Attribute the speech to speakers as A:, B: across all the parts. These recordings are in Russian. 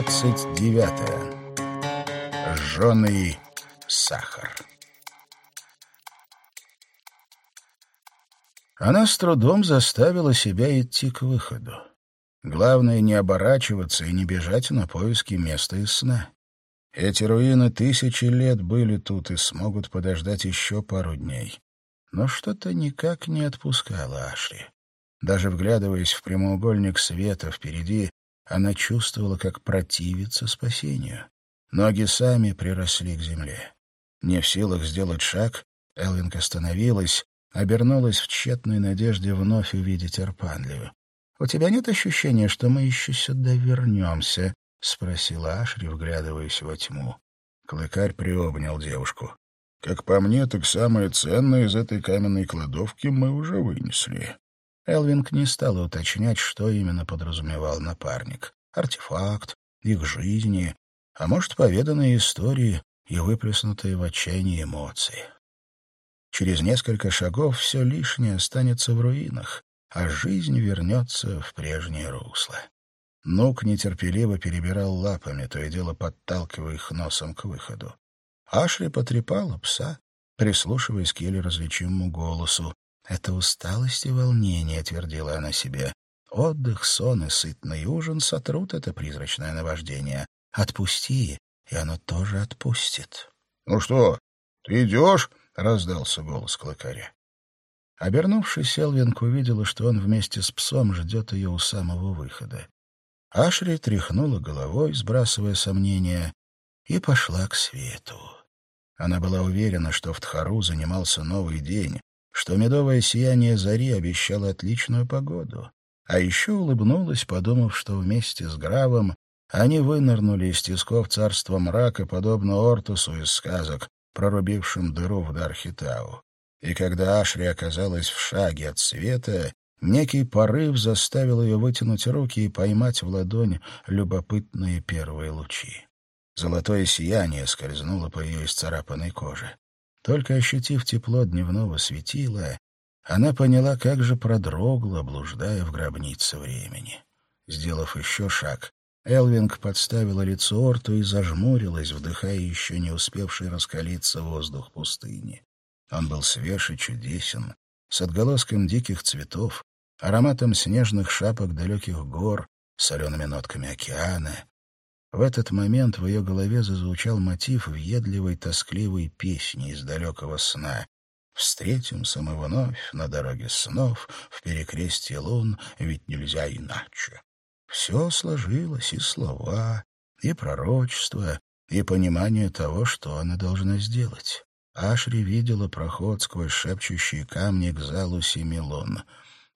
A: двадцать девятое. Жженый сахар. Она с трудом заставила себя идти к выходу. Главное — не оборачиваться и не бежать на поиски места из сна. Эти руины тысячи лет были тут и смогут подождать еще пару дней. Но что-то никак не отпускало Ашри. Даже вглядываясь в прямоугольник света впереди, она чувствовала, как противится спасению. Ноги сами приросли к земле. Не в силах сделать шаг, Элвинг остановилась, обернулась в тщетной надежде вновь увидеть Арпанлию. «У тебя нет ощущения, что мы еще сюда вернемся?» — спросила Ашри, вглядываясь во тьму. Клыкарь приобнял девушку. «Как по мне, так самое ценное из этой каменной кладовки мы уже вынесли». Элвинг не стала уточнять, что именно подразумевал напарник. Артефакт, их жизни, а может, поведанные истории и выплеснутые в отчаянии эмоции. Через несколько шагов все лишнее останется в руинах, а жизнь вернется в прежнее русло. Нук нетерпеливо перебирал лапами, то и дело подталкивая их носом к выходу. Ашри потрепала пса, прислушиваясь к еле различимому голосу. «Это усталость и волнение», — твердила она себе. «Отдых, сон и сытный ужин сотрут это призрачное наваждение. Отпусти, и оно тоже отпустит».
B: «Ну что, ты идешь?» — раздался голос клыкаря.
A: Обернувшись, Элвинг увидела, что он вместе с псом ждет ее у самого выхода. Ашри тряхнула головой, сбрасывая сомнения, и пошла к свету. Она была уверена, что в Тхару занимался новый день, что медовое сияние зари обещало отличную погоду. А еще улыбнулась, подумав, что вместе с Гравом они вынырнули из тисков царства мрака, подобно Ортусу из сказок, прорубившим дыру в Дархитау. И когда Ашри оказалась в шаге от света, некий порыв заставил ее вытянуть руки и поймать в ладонь любопытные первые лучи. Золотое сияние скользнуло по ее исцарапанной коже. Только ощутив тепло дневного светила, она поняла, как же продрогла, блуждая в гробнице времени. Сделав еще шаг, Элвинг подставила лицо Орту и зажмурилась, вдыхая еще не успевший раскалиться воздух пустыни. Он был свеж и чудесен, с отголоском диких цветов, ароматом снежных шапок далеких гор, солеными нотками океана. В этот момент в ее голове зазвучал мотив въедливой тоскливой песни из далекого сна. «Встретимся мы вновь на дороге снов, в перекрестье лун, ведь нельзя иначе». Все сложилось, и слова, и пророчество, и понимание того, что она должна сделать. Ашри видела проход сквозь шепчущие камни к залу Семилон.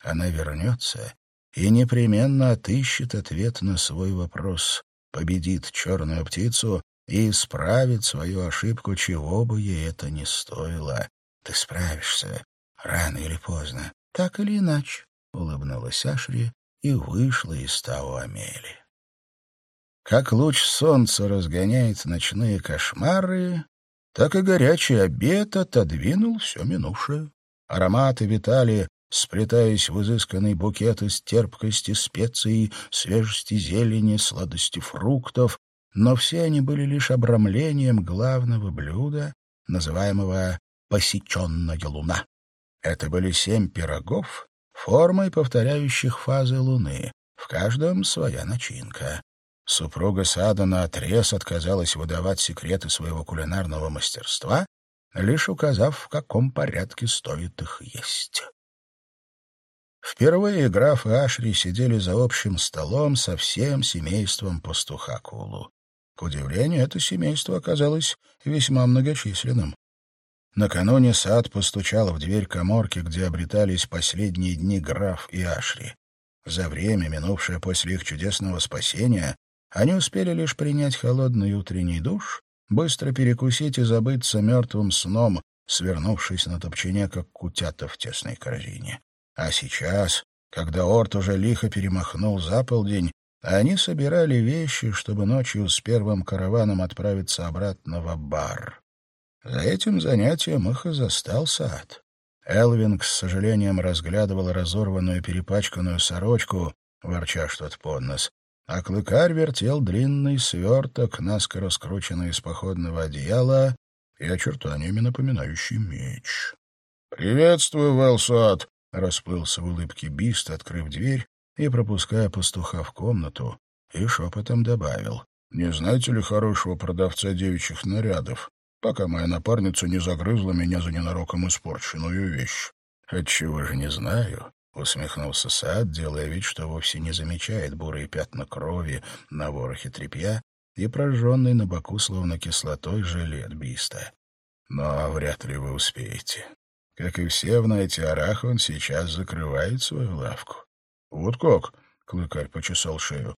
A: Она вернется и непременно отыщет ответ на свой вопрос, победит черную птицу и исправит свою ошибку, чего бы ей это ни стоило. Ты справишься, рано или поздно, так или иначе, — улыбнулась Ашри и вышла из того Амели. Как луч солнца разгоняет ночные кошмары, так и горячий обед отодвинул все минувшее. Ароматы витали, сплетаясь в изысканный букет из терпкости специй, свежести зелени, сладости фруктов, но все они были лишь обрамлением главного блюда, называемого «посеченная луна». Это были семь пирогов, формой повторяющих фазы луны, в каждом своя начинка. Супруга Сада наотрез отказалась выдавать секреты своего кулинарного мастерства, лишь указав, в каком порядке стоит их есть. Впервые граф и Ашри сидели за общим столом со всем семейством пастуха Кулу. К удивлению, это семейство оказалось весьма многочисленным. Накануне сад постучал в дверь коморки, где обретались последние дни граф и Ашри. За время, минувшее после их чудесного спасения, они успели лишь принять холодный утренний душ, быстро перекусить и забыться мертвым сном, свернувшись на топчине, как кутята в тесной корзине. А сейчас, когда Орт уже лихо перемахнул за полдень, они собирали вещи, чтобы ночью с первым караваном отправиться обратно в Аббар. За этим занятием их и застал сад. Элвинг с сожалением разглядывал разорванную перепачканную сорочку, ворча что-то под нос, а клыкарь вертел длинный сверток, наскоро скрученный из походного одеяла и очертаниями напоминающий меч. «Приветствую, Велсот!» — расплылся в улыбке Бист, открыв дверь и пропуская пастуха в комнату, и шепотом добавил. «Не знаете ли хорошего продавца девичьих нарядов, пока моя напарница не загрызла меня за ненароком испорченную вещь?» «Отчего же не знаю?» — усмехнулся Саад, делая вид, что вовсе не замечает бурые пятна крови на ворохе тряпья и прожженный на боку словно кислотой жилет Биста. «Но вряд ли вы успеете. Как и все в Найтиарах, он сейчас закрывает свою лавку». «Вот как?» — Клыкарь почесал шею.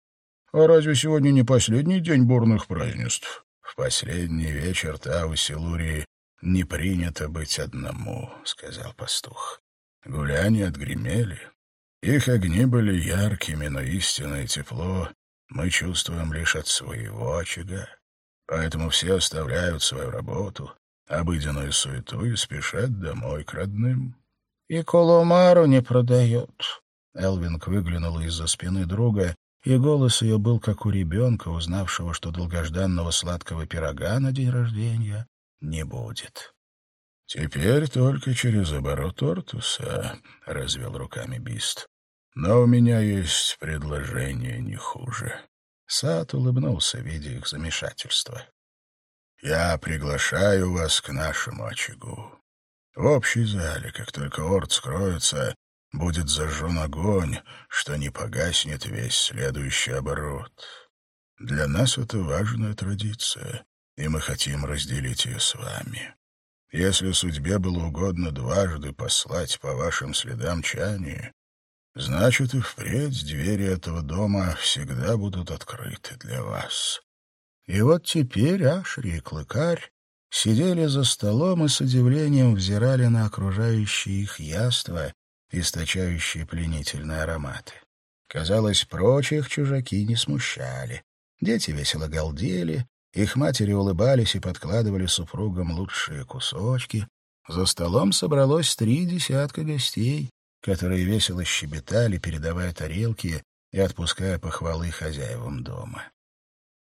A: «А разве сегодня не последний день бурных празднеств?» «В последний вечер Тау Силурии не принято быть одному», — сказал пастух. Гуляния отгремели. Их огни были яркими, но истинное тепло мы чувствуем лишь от своего очага. Поэтому все оставляют свою работу, обыденную суету и спешат домой к родным. — И Коломару не продают. Элвинг выглянула из-за спины друга, и голос ее был как у ребенка, узнавшего, что долгожданного сладкого пирога на день рождения не будет. «Теперь только через оборот Ортуса», — развел руками Бист. «Но у меня есть предложение не хуже». Сад улыбнулся, видя их замешательство. «Я приглашаю вас к нашему очагу. В общей зале, как только Орд скроется, будет зажжен огонь, что не погаснет весь следующий оборот. Для нас это важная традиция, и мы хотим разделить ее с вами. Если судьбе было угодно дважды послать по вашим следам Чани, значит и впредь двери этого дома всегда будут открыты для вас. И вот теперь Ашри и Клыкарь сидели за столом и с удивлением взирали на окружающие их яства, источающие пленительные ароматы. Казалось, прочих чужаки не смущали. Дети весело галдели, их матери улыбались и подкладывали супругам лучшие кусочки. За столом собралось три десятка гостей, которые весело щебетали, передавая тарелки и отпуская похвалы хозяевам дома.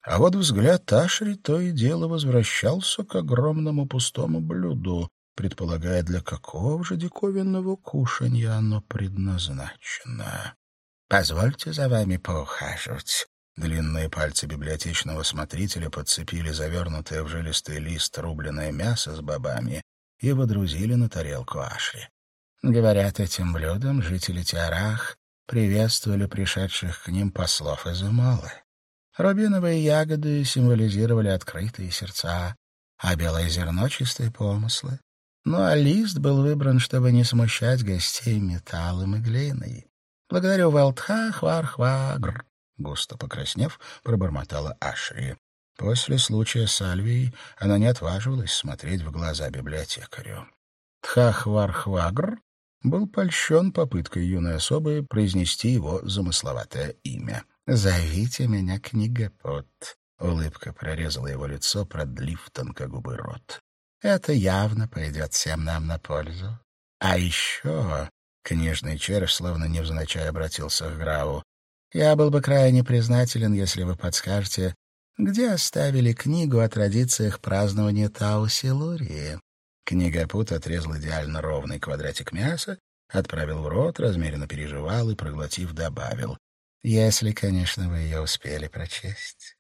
A: А вот взгляд Ашри то и дело возвращался к огромному пустому блюду, предполагая, для какого же диковинного кушанья оно предназначено. «Позвольте за вами поухаживать», Длинные пальцы библиотечного смотрителя подцепили завернутое в жилистый лист рубленое мясо с бобами и водрузили на тарелку Ашри. Говорят, этим блюдом жители Тиарах приветствовали пришедших к ним послов из Умалы. Рубиновые ягоды символизировали открытые сердца, а белое зерно — чистые помыслы. Ну а лист был выбран, чтобы не смущать гостей металлом и глиной. Благодарю Валтха, Хвархвагр. Густо покраснев, пробормотала Ашри. После случая с Альвией она не отваживалась смотреть в глаза библиотекарю. Тхахвархвагр был польщен попыткой юной особы произнести его замысловатое имя. «Зовите меня книгопот», — улыбка прорезала его лицо, продлив тонкогубый рот. «Это явно пойдет всем нам на пользу. А еще...» — книжный червь, словно невзначай обратился к Граву. Я был бы крайне признателен, если вы подскажете, где оставили книгу о традициях празднования Тау-Силурии. Книгопут отрезал идеально ровный квадратик мяса, отправил в рот, размеренно переживал и, проглотив, добавил. Если, конечно, вы ее успели прочесть.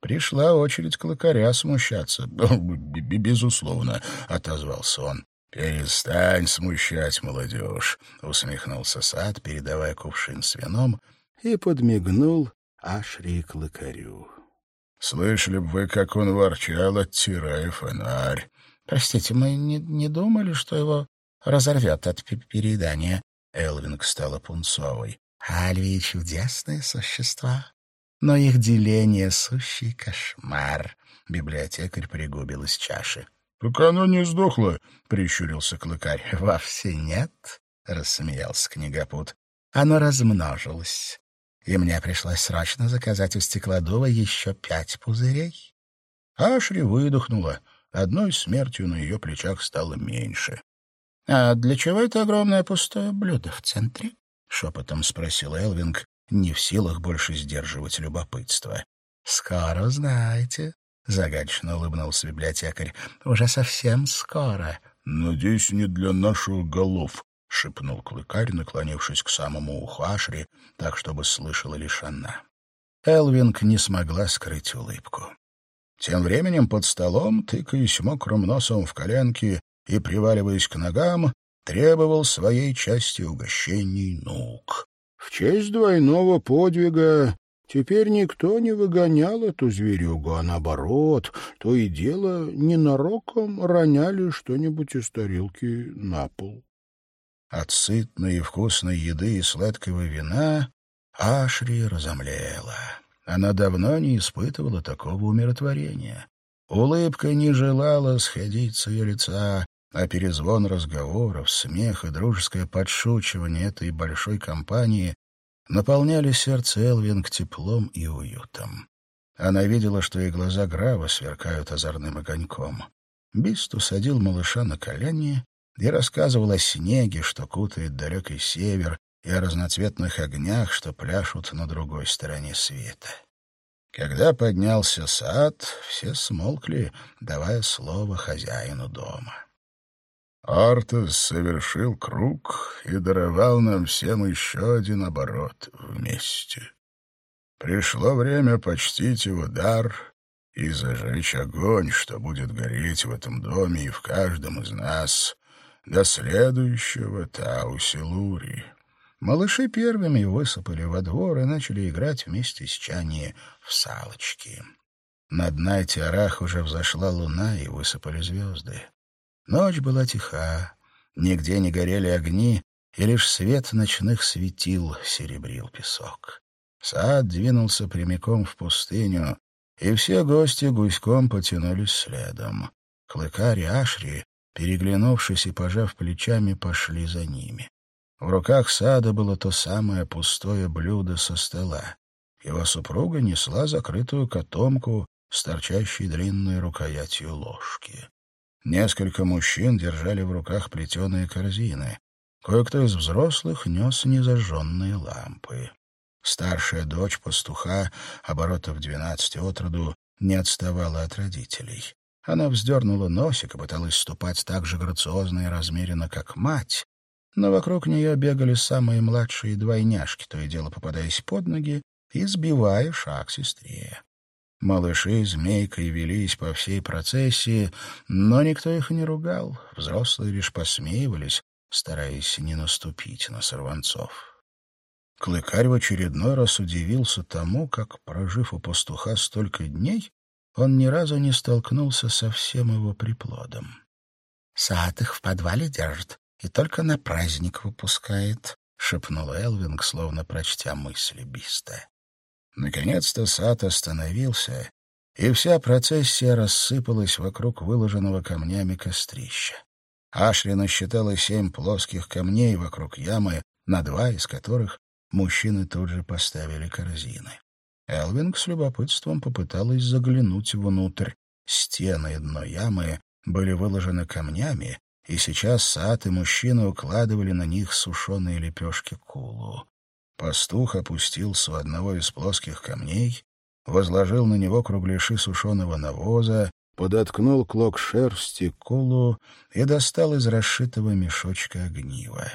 A: Пришла очередь клыкаря смущаться. «Безусловно», — отозвался он. «Перестань смущать молодежь», — усмехнулся Сад, передавая кувшин с вином, и подмигнул Ашри Клыкарю. «Слышали бы вы, как он ворчал, оттирая фонарь!» «Простите, мы не, не думали, что его разорвет от переедания». Элвинг стала пунцовой. «Альвии — чудесные существа, но их деление — сущий кошмар». Библиотекарь пригубил из чаши. — Так оно не сдохло, — прищурился клыкарь. — Вовсе нет, — рассмеялся книгопут. — Оно размножилось и мне пришлось срочно заказать у стеклодува еще пять пузырей. Ашри выдохнула. Одной смертью на ее плечах стало меньше. — А для чего это огромное пустое блюдо в центре? — шепотом спросил Элвинг, не в силах больше сдерживать любопытство. — Скоро узнаете, — загадочно улыбнулся библиотекарь. — Уже совсем скоро.
B: — Надеюсь, не для наших голов, — шепнул клыкарь, наклонившись к самому уху Ашри, так, чтобы слышала лишь она.
A: Элвинг не смогла скрыть улыбку. Тем временем под столом, тыкаясь мокрым носом в коленки и приваливаясь к ногам, требовал своей части угощений нук.
B: В честь двойного подвига теперь никто не выгонял эту зверюгу, а наоборот, то и дело ненароком роняли что-нибудь из тарелки на пол.
A: От сытной и вкусной еды и сладкого вина Ашри разомлела. Она давно не испытывала такого умиротворения. Улыбка не желала сходить с ее лица, а перезвон разговоров, смех и дружеское подшучивание этой большой компании наполняли сердце Элвинг теплом и уютом. Она видела, что и глаза Грава сверкают озорным огоньком. Бист усадил малыша на колени и рассказывал о снеге, что кутает далекий север, и о разноцветных огнях, что пляшут на другой стороне света. Когда поднялся сад, все смолкли, давая слово хозяину дома.
B: Артес совершил круг и даровал нам всем еще один оборот вместе. Пришло время почтить его дар и зажечь огонь, что будет гореть в этом доме и в каждом из нас до следующего Таусилури.
A: Малыши первыми высыпали во двор и начали играть вместе с Чани в салочки. Над Найти-Арах уже взошла луна, и высыпали звезды. Ночь была тиха, нигде не горели огни, и лишь свет ночных светил серебрил песок. Сад двинулся прямиком в пустыню, и все гости гуськом потянулись следом. Клыкарь Ашри, переглянувшись и пожав плечами, пошли за ними. В руках сада было то самое пустое блюдо со стола. Его супруга несла закрытую котомку с торчащей длинной рукоятью ложки. Несколько мужчин держали в руках плетеные корзины. Кое-кто из взрослых нес незажженные лампы. Старшая дочь пастуха, оборотов двенадцати отроду, не отставала от родителей. Она вздернула носик и пыталась ступать так же грациозно и размеренно, как мать, но вокруг нее бегали самые младшие двойняшки, то и дело попадаясь под ноги и сбивая шаг сестре. Малыши змейкой велись по всей процессии, но никто их не ругал, взрослые лишь посмеивались, стараясь не наступить на сорванцов. Клыкарь в очередной раз удивился тому, как, прожив у пастуха столько дней, он ни разу не столкнулся со всем его приплодом. — Сад их в подвале держит и только на праздник выпускает, — шепнул Элвинг, словно прочтя мысли Биста. Наконец-то сад остановился, и вся процессия рассыпалась вокруг выложенного камнями кострища. Ашри насчитала семь плоских камней вокруг ямы, на два из которых мужчины тут же поставили корзины. Элвинг с любопытством попыталась заглянуть внутрь. Стены и дно ямы были выложены камнями, и сейчас сад и мужчины укладывали на них сушеные лепешки кулу. Пастух опустился у одного из плоских камней, возложил на него кругляши сушеного навоза, подоткнул клок шерсти колу и достал из расшитого мешочка огнива.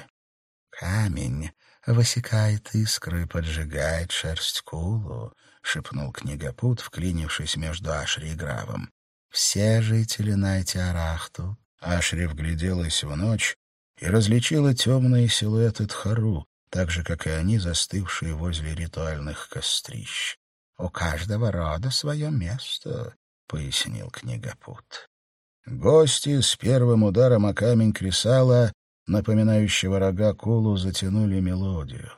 A: «Камень высекает искры поджигает шерсть кулу», — шепнул книгопут, вклинившись между Ашри и Гравом. «Все жители Найти-Арахту». Ашри вгляделась в ночь и различила темные силуэты Тхару, так же, как и они, застывшие возле ритуальных кострищ. «У каждого рода свое место», — пояснил книгопут. Гости с первым ударом о камень кресала, напоминающего рога кулу, затянули мелодию.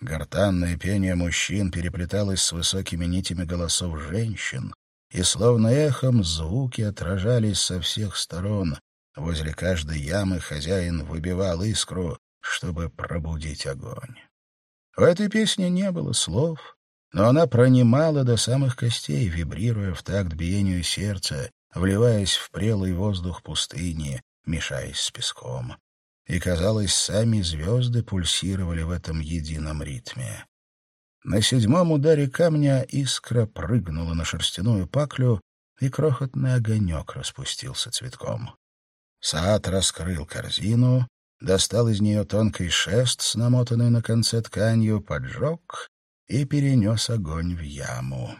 A: Гортанное пение мужчин переплеталось с высокими нитями голосов женщин, и словно эхом звуки отражались со всех сторон. Возле каждой ямы хозяин выбивал искру, чтобы пробудить огонь. В этой песне не было слов, но она пронимала до самых костей, вибрируя в такт биению сердца, вливаясь в прелый воздух пустыни, мешаясь с песком. И, казалось, сами звезды пульсировали в этом едином ритме. На седьмом ударе камня искра прыгнула на шерстяную паклю, и крохотный огонек распустился цветком. Саат раскрыл корзину, достал из нее тонкий шест с намотанной на конце тканью, поджег и перенес огонь в яму.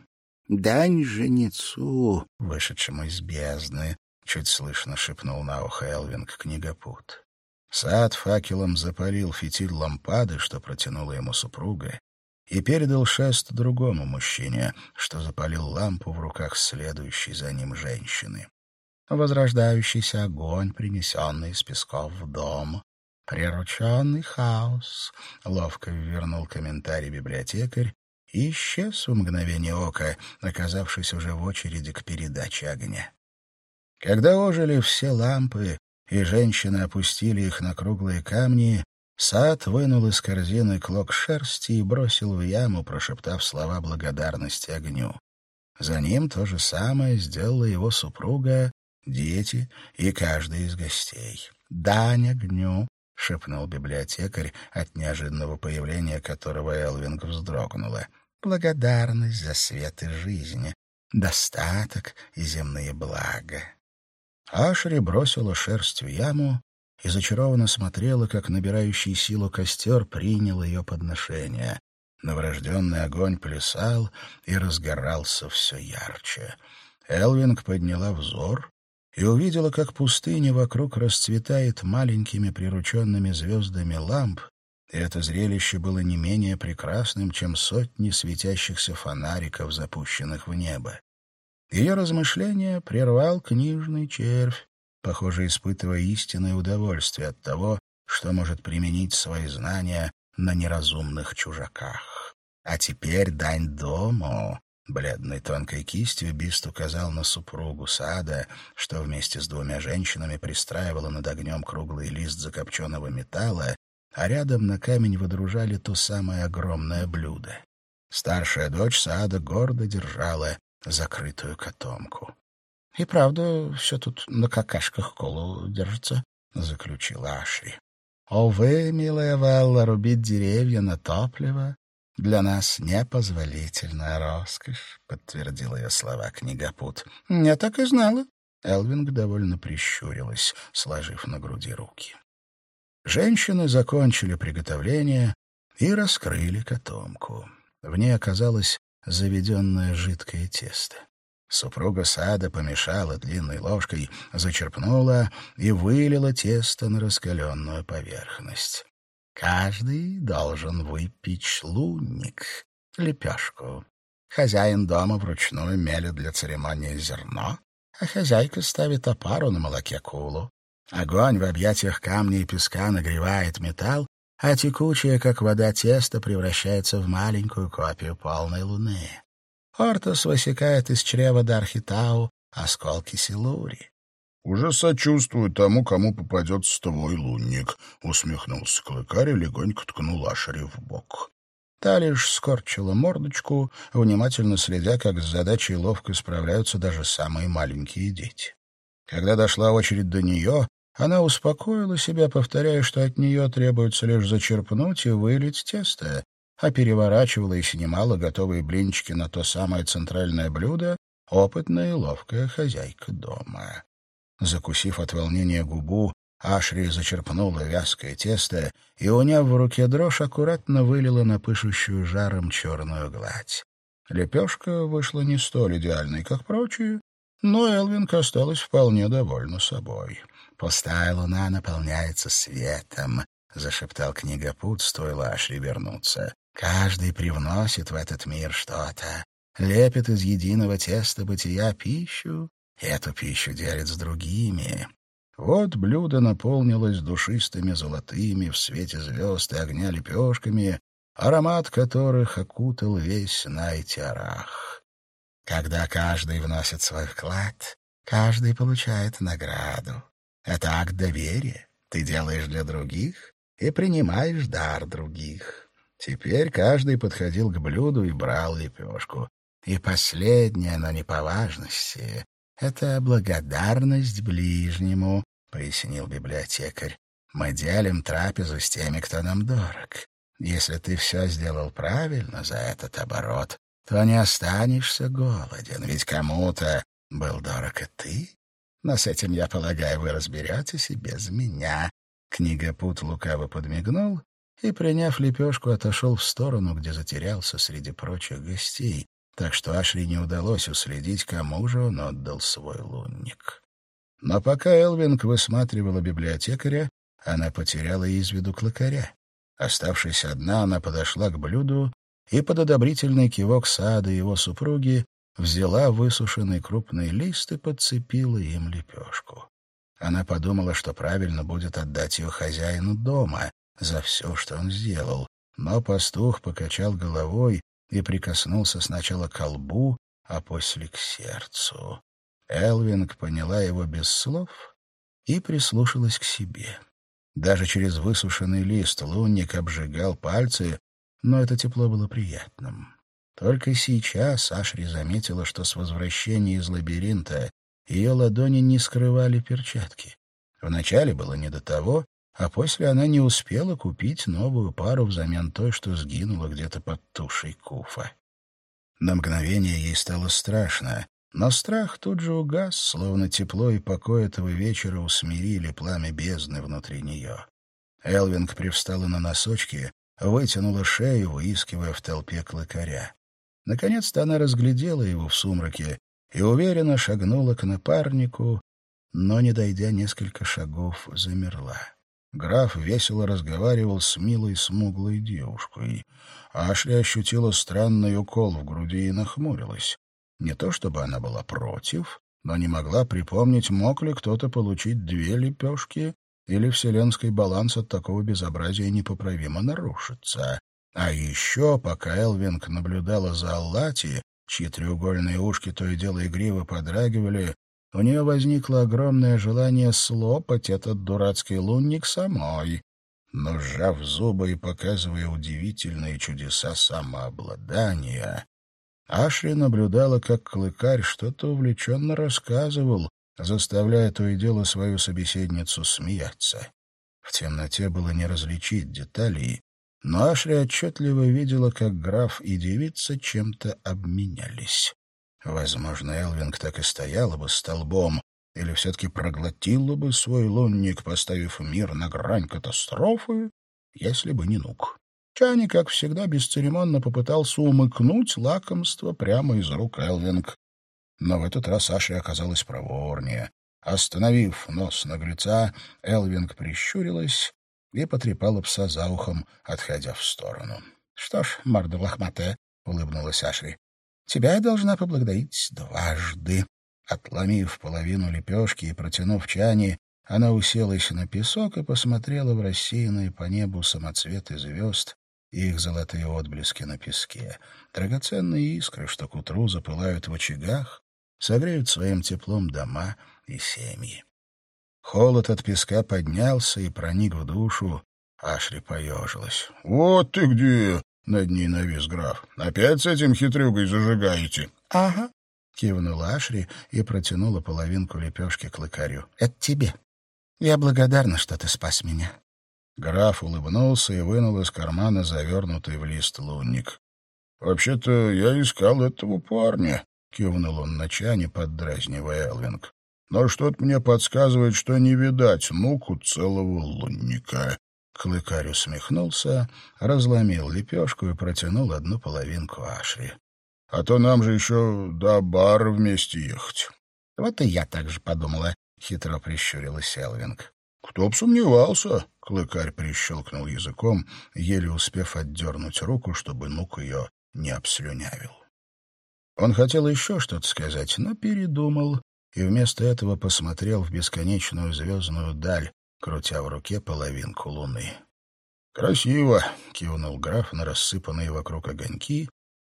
A: «Дань жнецу, вышедшему из бездны», — чуть слышно шепнул на ухо Элвинг книгопут. Сад факелом запалил фитиль лампады, что протянула ему супруга, и передал шест другому мужчине, что запалил лампу в руках следующей за ним женщины. Возрождающийся огонь, принесенный из песков в дом, прирученный хаос, — ловко вернул комментарий библиотекарь и исчез в мгновение ока, оказавшись уже в очереди к передаче огня. Когда ожили все лампы, и женщины опустили их на круглые камни, Сад вынул из корзины клок шерсти и бросил в яму, прошептав слова благодарности огню. За ним то же самое сделала его супруга, дети и каждый из гостей. «Дань огню!» — шепнул библиотекарь, от неожиданного появления которого Элвинг вздрогнула. «Благодарность за свет и жизнь, достаток и земные блага». Ашри бросила шерсть в яму и зачарованно смотрела, как набирающий силу костер принял ее подношение. Новорожденный огонь плясал и разгорался все ярче. Элвинг подняла взор и увидела, как пустыня вокруг расцветает маленькими прирученными звездами ламп, и это зрелище было не менее прекрасным, чем сотни светящихся фонариков, запущенных в небо. Ее размышления прервал книжный червь, похоже, испытывая истинное удовольствие от того, что может применить свои знания на неразумных чужаках. А теперь дань дому. Бледной тонкой кистью Бист указал на супругу сада, что вместе с двумя женщинами пристраивала над огнем круглый лист закопченного металла, а рядом на камень выдружали то самое огромное блюдо. Старшая дочь сада гордо держала закрытую котомку. — И правда, все тут на какашках колу держится, — заключила Ашри. — О вы, милая Валла, рубить деревья на топливо для нас непозволительная роскошь, — подтвердил ее слова книгопут. — Я так и знала. Элвинг довольно прищурилась, сложив на груди руки. Женщины закончили приготовление и раскрыли котомку. В ней оказалось заведенное жидкое тесто. Супруга сада помешала длинной ложкой, зачерпнула и вылила тесто на раскаленную поверхность. Каждый должен выпить лунник, лепешку. Хозяин дома вручную мелет для церемонии зерно, а хозяйка ставит опару на молоке кулу. Огонь в объятиях камня и песка нагревает металл, а текучее, как вода, тесто превращается в маленькую копию полной луны. Ортос высекает из чрева Дархитау осколки Силури.
B: — Уже сочувствую тому, кому попадется твой лунник, — усмехнулся клыкарь и легонько ткнул Ашери в бок.
A: Та лишь скорчила мордочку, внимательно следя, как с задачей ловко справляются даже самые маленькие дети. Когда дошла очередь до нее, она успокоила себя, повторяя, что от нее требуется лишь зачерпнуть и вылить тесто, а переворачивала и снимала готовые блинчики на то самое центральное блюдо опытная и ловкая хозяйка дома. Закусив от волнения губу, Ашри зачерпнула вязкое тесто и, уняв в руке дрожь, аккуратно вылила на пышущую жаром черную гладь. Лепешка вышла не столь идеальной, как прочие, но Элвинг осталась вполне довольна собой. «Пустая луна наполняется светом», — зашептал книгопут, стоило Ашри вернуться. Каждый привносит в этот мир что-то, лепит из единого теста бытия пищу, эту пищу делит с другими. Вот блюдо наполнилось душистыми золотыми в свете звезд и огня лепешками, аромат которых окутал весь Найтиарах. Когда каждый вносит свой вклад, каждый получает награду. Это акт доверия. Ты делаешь для других и принимаешь дар других. Теперь каждый подходил к блюду и брал лепешку. И последнее, но не по важности, — это благодарность ближнему, — пояснил библиотекарь. Мы делим трапезу с теми, кто нам дорог. Если ты все сделал правильно за этот оборот, то не останешься голоден, ведь кому-то был дорог и ты. Но с этим, я полагаю, вы разберетесь и без меня. Книгопут лукаво подмигнул и, приняв лепешку, отошел в сторону, где затерялся среди прочих гостей, так что Ашри не удалось уследить, кому же он отдал свой лунник. Но пока Элвинг высматривала библиотекаря, она потеряла из виду клыкаря. Оставшись одна, она подошла к блюду и под одобрительный кивок сада его супруги взяла высушенный крупный лист и подцепила им лепешку. Она подумала, что правильно будет отдать ее хозяину дома за все, что он сделал, но пастух покачал головой и прикоснулся сначала к лбу, а после к сердцу. Элвинг поняла его без слов и прислушалась к себе. Даже через высушенный лист лунник обжигал пальцы, но это тепло было приятным. Только сейчас Ашри заметила, что с возвращения из лабиринта ее ладони не скрывали перчатки. Вначале было не до того, а после она не успела купить новую пару взамен той, что сгинула где-то под тушей куфа. На мгновение ей стало страшно, но страх тут же угас, словно тепло и покой этого вечера усмирили пламя бездны внутри нее. Элвинг привстала на носочки, вытянула шею, выискивая в толпе клыкаря. Наконец-то она разглядела его в сумраке и уверенно шагнула к напарнику, но, не дойдя несколько шагов, замерла. Граф весело разговаривал с милой смуглой девушкой. Ашли ощутила странный укол в груди и нахмурилась. Не то чтобы она была против, но не могла припомнить, мог ли кто-то получить две лепешки, или вселенский баланс от такого безобразия непоправимо нарушится. А еще, пока Элвинг наблюдала за Аллати, чьи треугольные ушки то и дело игриво подрагивали, у нее возникло огромное желание слопать этот дурацкий лунник самой. Но, сжав зубы и показывая удивительные чудеса самообладания, Ашри наблюдала, как клыкарь что-то увлеченно рассказывал, заставляя то и дело свою собеседницу смеяться. В темноте было не различить деталей, но Ашри отчетливо видела, как граф и девица чем-то обменялись. Возможно, Элвинг так и стояла бы столбом, или все-таки проглотила бы свой лунник, поставив мир на грань катастрофы, если бы не Нук. Чани, как всегда, бесцеремонно попытался умыкнуть лакомство прямо из рук Элвинг. Но в этот раз Ашри оказалась проворнее. Остановив нос наглеца, Элвинг прищурилась и потрепала пса за ухом, отходя в сторону. — Что ж, морда лохматая, — улыбнулась Ашри, — тебя я должна поблагодарить дважды. Отломив половину лепешки и протянув чани, она уселась на песок и посмотрела в рассеянные по небу самоцветы звезд и их золотые отблески на песке. Драгоценные искры, что к утру запылают в очагах, согреют своим теплом дома и семьи. Холод от песка поднялся и проник в душу. Ашри поежилась. — Вот ты где! — над ней навис граф. — Опять с этим хитрюгой зажигаете? — Ага. — кивнула Ашри и протянула половинку лепешки к лыкарю. — Это тебе. Я благодарна, что ты спас меня. Граф улыбнулся и вынул из кармана завернутый в лист лунник. — Вообще-то я искал этого парня, — кивнул он на чане, поддразнивая Элвинг. Но что-то мне подсказывает, что не видать нуку целого лунника. Клыкарь усмехнулся, разломил лепешку и протянул одну половинку Ашри. — А то нам же еще до бара вместе ехать. — Вот и я так же подумала, — хитро прищурилась Элвинг. — Кто б сомневался, — клыкарь прищелкнул языком, еле успев отдернуть руку, чтобы нук ее не обслюнявил. Он хотел еще что-то сказать, но передумал и вместо этого посмотрел в бесконечную звездную даль, крутя в руке половинку луны. «Красиво!» — кивнул граф на рассыпанные вокруг огоньки,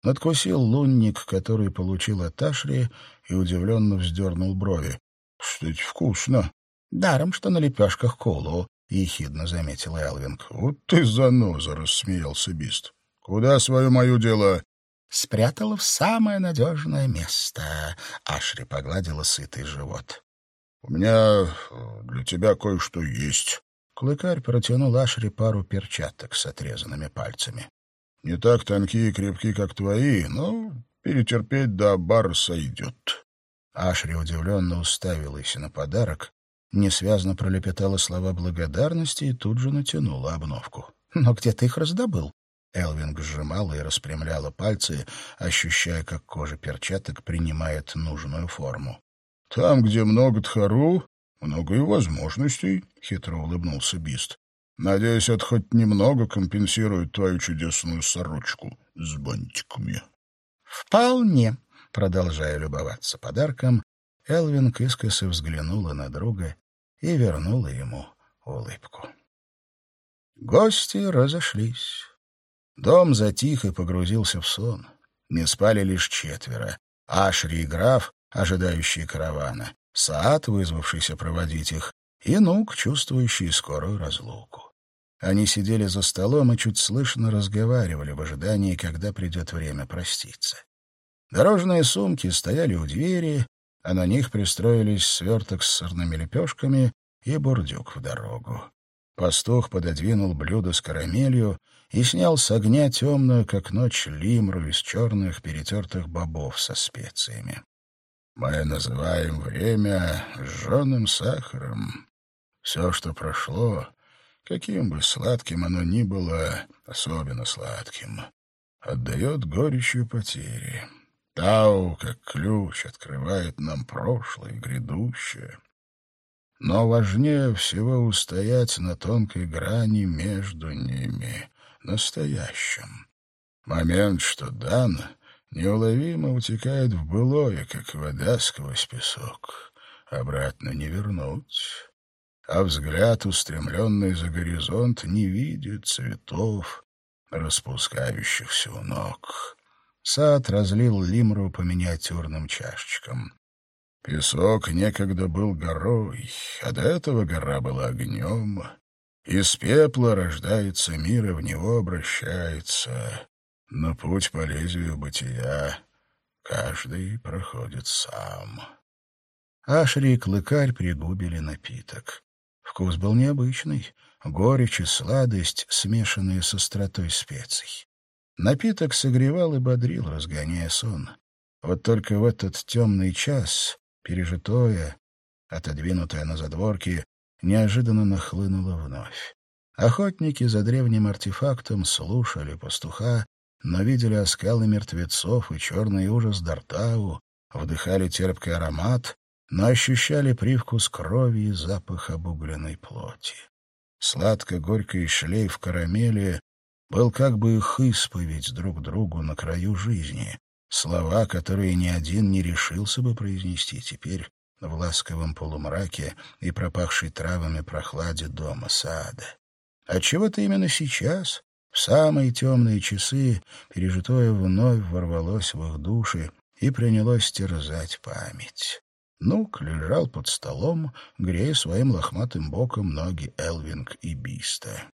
A: надкусил лунник, который получил от Ашри, и удивленно вздернул брови. «Кстати, вкусно!» «Даром, что на лепешках колу», — ехидно заметил Элвинг. «Вот ты заноза!» — рассмеялся Бист. «Куда свое мое дело?» спрятала в самое надежное место. Ашри погладила сытый живот. — У меня э, для тебя кое-что есть. Клыкарь протянул Ашри пару перчаток с отрезанными пальцами.
B: «Не так тонкие и крепкие, как твои, но перетерпеть до бар сойдет».
A: Ашри удивленно уставилась на подарок, несвязно пролепетала слова благодарности и тут же натянула обновку. «Но где ты их раздобыл?» Элвинг сжимала и распрямляла пальцы, ощущая, как кожа перчаток принимает нужную форму.
B: «Там, где много тхару, много и возможностей», — хитро улыбнулся Бист. «Надеюсь, это хоть немного компенсирует твою чудесную сорочку с бантиками».
A: «Вполне», — продолжая любоваться подарком, Элвинг искоса взглянула на друга и вернула ему улыбку. Гости разошлись. Дом затих и погрузился в сон. Не спали лишь четверо. Ашри и граф, ожидающие каравана, Саад, вызвавшийся проводить их, и Нук, чувствующий скорую разлуку. Они сидели за столом и чуть слышно разговаривали в ожидании, когда придет время проститься. Дорожные сумки стояли у двери, а на них пристроились сверток с сырными лепешками и бурдюк в дорогу. Пастух пододвинул блюдо с карамелью и снял с огня темную, как ночь, лимру из черных перетертых бобов со специями. Мы называем время жженым сахаром. Все, что прошло, каким бы сладким оно ни было, особенно сладким, отдает горечью потери. Тау, как ключ, открывает нам прошлое и грядущее. Но важнее всего устоять на тонкой грани между ними, настоящем. Момент, что дан, неуловимо утекает в былое, как вода сквозь песок. Обратно не вернуть. А взгляд, устремленный за горизонт, не видит цветов, распускающихся у ног. Сад разлил лимру по миниатюрным чашечкам. Песок некогда был горой, а до этого гора была огнем. Из пепла рождается мир, и в него обращается. Но путь по лезвию бытия каждый проходит сам. Ашри и Клыкарь пригубили напиток. Вкус был необычный, горечь и сладость, смешанные с остротой специй. Напиток согревал и бодрил, разгоняя сон. Вот только в этот темный час пережитое, отодвинутое на задворки, неожиданно нахлынуло вновь. Охотники за древним артефактом слушали пастуха, но видели оскалы мертвецов и черный ужас Дартау, вдыхали терпкий аромат, но ощущали привкус крови и запах обугленной плоти. Сладко-горький шлейф карамели был как бы их исповедь друг другу на краю жизни, Слова, которые ни один не решился бы произнести теперь в ласковом полумраке и пропахшей травами прохладе дома сада. Отчего-то именно сейчас, самые темные часы, пережитое вновь ворвалось в их души и принялось терзать память. Нук лежал под столом, грея своим лохматым боком ноги Элвинг и Биста.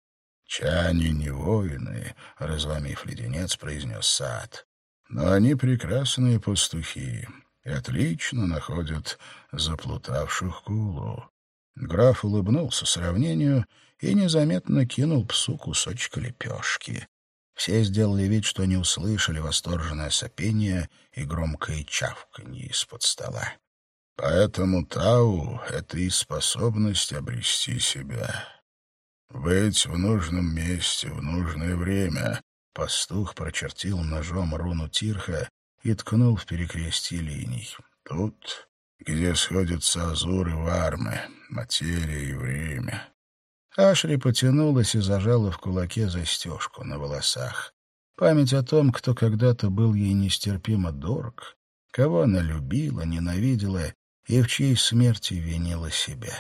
A: «Чане не воины», — разломив леденец, произнес Сад. Но они прекрасные пастухи и отлично находят заплутавших кулу. Граф улыбнулся сравнению и незаметно кинул псу кусочек лепешки. Все сделали вид, что не услышали восторженное сопение и громкое чавканье из-под стола. Поэтому Тау — это и способность обрести себя. Быть в нужном месте в нужное время, Пастух прочертил ножом руну Тирха и ткнул в перекрестье линий. Тут, где сходятся Азур и Вармы, материя и время. Ашри потянулась и зажала в кулаке застежку на волосах. Память о том, кто когда-то был ей нестерпимо дорог, кого она любила, ненавидела и в чьей смерти винила себя.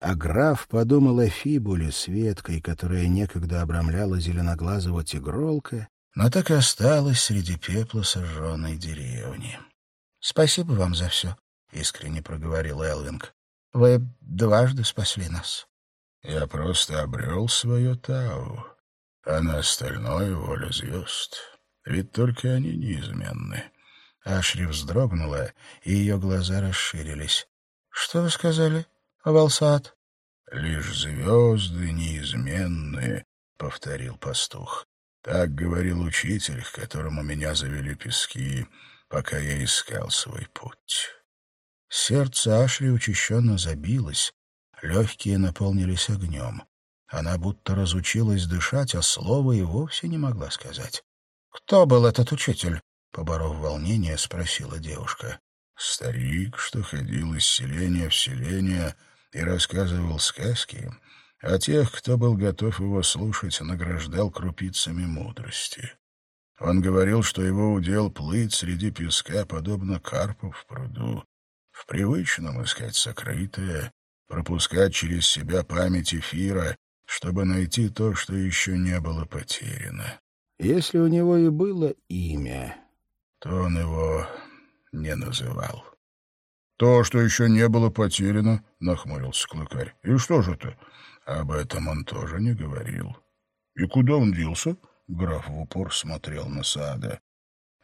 A: А граф подумал о Фибуле с веткой, которая некогда обрамляла зеленоглазого тигролка, но так и осталась среди пепла сожженной деревни. — Спасибо вам за все, — искренне проговорил Элвинг. — Вы дважды спасли нас. — Я просто обрел свое Тау, а на остальное — воля звезд. Ведь только они неизменны. Ашри вздрогнула, и ее глаза расширились. — Что вы сказали? — Валсат.
B: «Лишь звезды неизменные», — повторил пастух. «Так говорил учитель, к которому меня завели пески, пока я искал свой путь».
A: Сердце Ашри учащенно забилось, легкие наполнились огнем. Она будто разучилась дышать, а слова и вовсе не могла сказать. «Кто был этот учитель?» — поборов волнение, спросила девушка.
B: Старик, что ходил из селения в селение и рассказывал сказки, а тех, кто был готов его слушать, награждал крупицами мудрости. Он говорил, что его удел плыть среди песка, подобно карпу в пруду, в привычном искать сокрытое, пропускать через себя память эфира, чтобы найти то, что еще не было потеряно.
A: Если у него и было имя,
B: то он его не называл. — То, что еще не было потеряно, — нахмурился Клыкарь. — И что же это? Об этом он тоже не говорил. — И куда он делся? — граф в упор смотрел на Сада.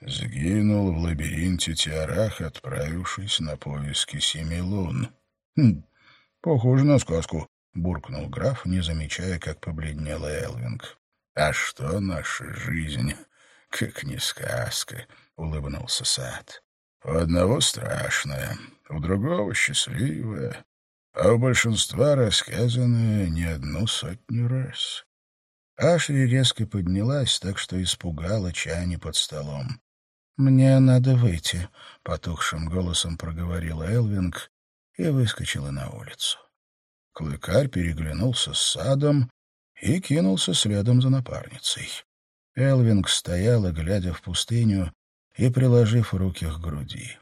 B: Сгинул в лабиринте Тиарах, отправившись на поиски семи лун. — Хм, похоже на сказку, — буркнул граф, не замечая, как побледнела Элвинг. — А что наша жизнь, как не сказка, — улыбнулся Сад. У одного страшное, у другого счастливое, а у большинства рассказанное не одну сотню раз. Ашри резко поднялась, так что испугала Чани под столом. «Мне надо выйти», — потухшим голосом проговорила Элвинг и выскочила на улицу. Клыкарь переглянулся с садом и кинулся следом за напарницей. Элвинг стояла, глядя в пустыню, и приложив руки к груди.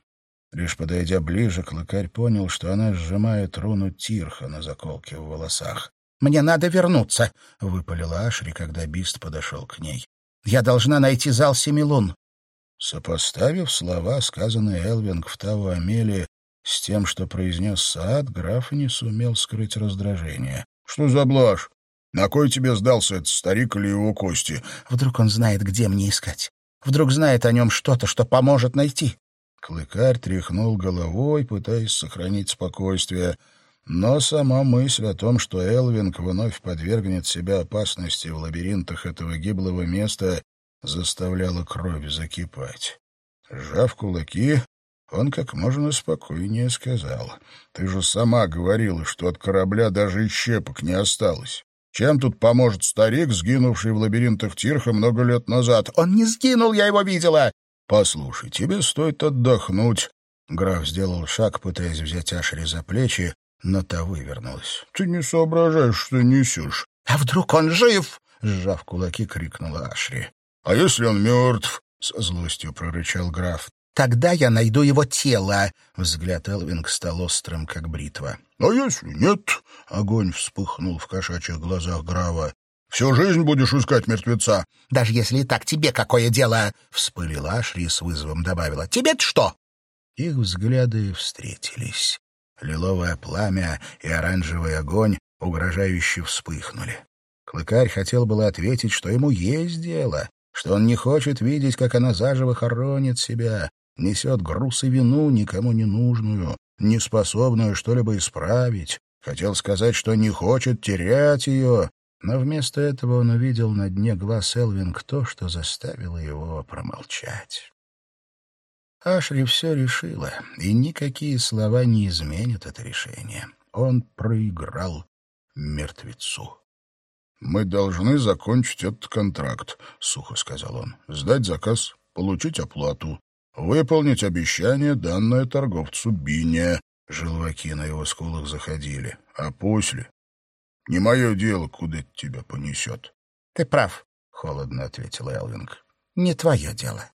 B: Лишь подойдя ближе, клыкарь понял, что она сжимает руну Тирха на заколке в волосах. «Мне надо вернуться», — выпалила Ашри, когда Бист подошел к ней. «Я должна найти зал Семилун». Сопоставив слова, сказанные Элвинг в Тау Амелии, с тем, что произнес Саад, граф не сумел скрыть раздражение. «Что за блажь? На кой тебе сдался этот старик или его кости?»
A: «Вдруг он знает, где мне искать. Вдруг знает о нем что-то, что поможет найти.
B: Клыкарь тряхнул головой, пытаясь сохранить спокойствие, но сама мысль о том, что Элвинг вновь подвергнет себя опасности в лабиринтах этого гиблого места, заставляла кровь закипать. Сжав кулаки, он как можно спокойнее сказал. «Ты же сама говорила, что от корабля даже и щепок не осталось. Чем тут поможет старик, сгинувший в лабиринтах Тирха много лет назад?
A: Он не сгинул, я его видела.
B: Послушай, тебе стоит отдохнуть. Граф сделал шаг, пытаясь взять Ашри за плечи, но та вывернулась. Ты не соображаешь, что несешь.
A: А вдруг он жив? Сжав кулаки, крикнула Ашри.
B: А если он мертв? С злостью прорычал граф.
A: Тогда я найду его тело. Взгляд Элвинг стал острым, как бритва.
B: А если нет? Огонь вспыхнул в кошачьих глазах Грава. Всю жизнь будешь искать мертвеца.
A: Даже если и так, тебе какое дело? Вспылила Ашри с вызовом добавила. Тебе-то что? Их взгляды встретились. Лиловое пламя и оранжевый огонь угрожающе вспыхнули. Клыкарь хотел было ответить, что ему есть дело, что он не хочет видеть, как она заживо хоронит себя, несет груз и вину никому не нужную, не способную что-либо исправить. Хотел сказать, что не хочет терять ее, но вместо этого он увидел на дне глаз Элвинг то, что заставило его промолчать. Ашри все решила, и никакие слова не изменят это решение. Он проиграл мертвецу.
B: «Мы должны закончить этот контракт», — сухо сказал он. «Сдать заказ, получить оплату выполнить обещание, данное торговцу Бине. Желваки на его скулах заходили. А после? Не мое дело, куда тебя понесет.
A: — Ты прав, — холодно ответил Элвинг. — Не твое дело.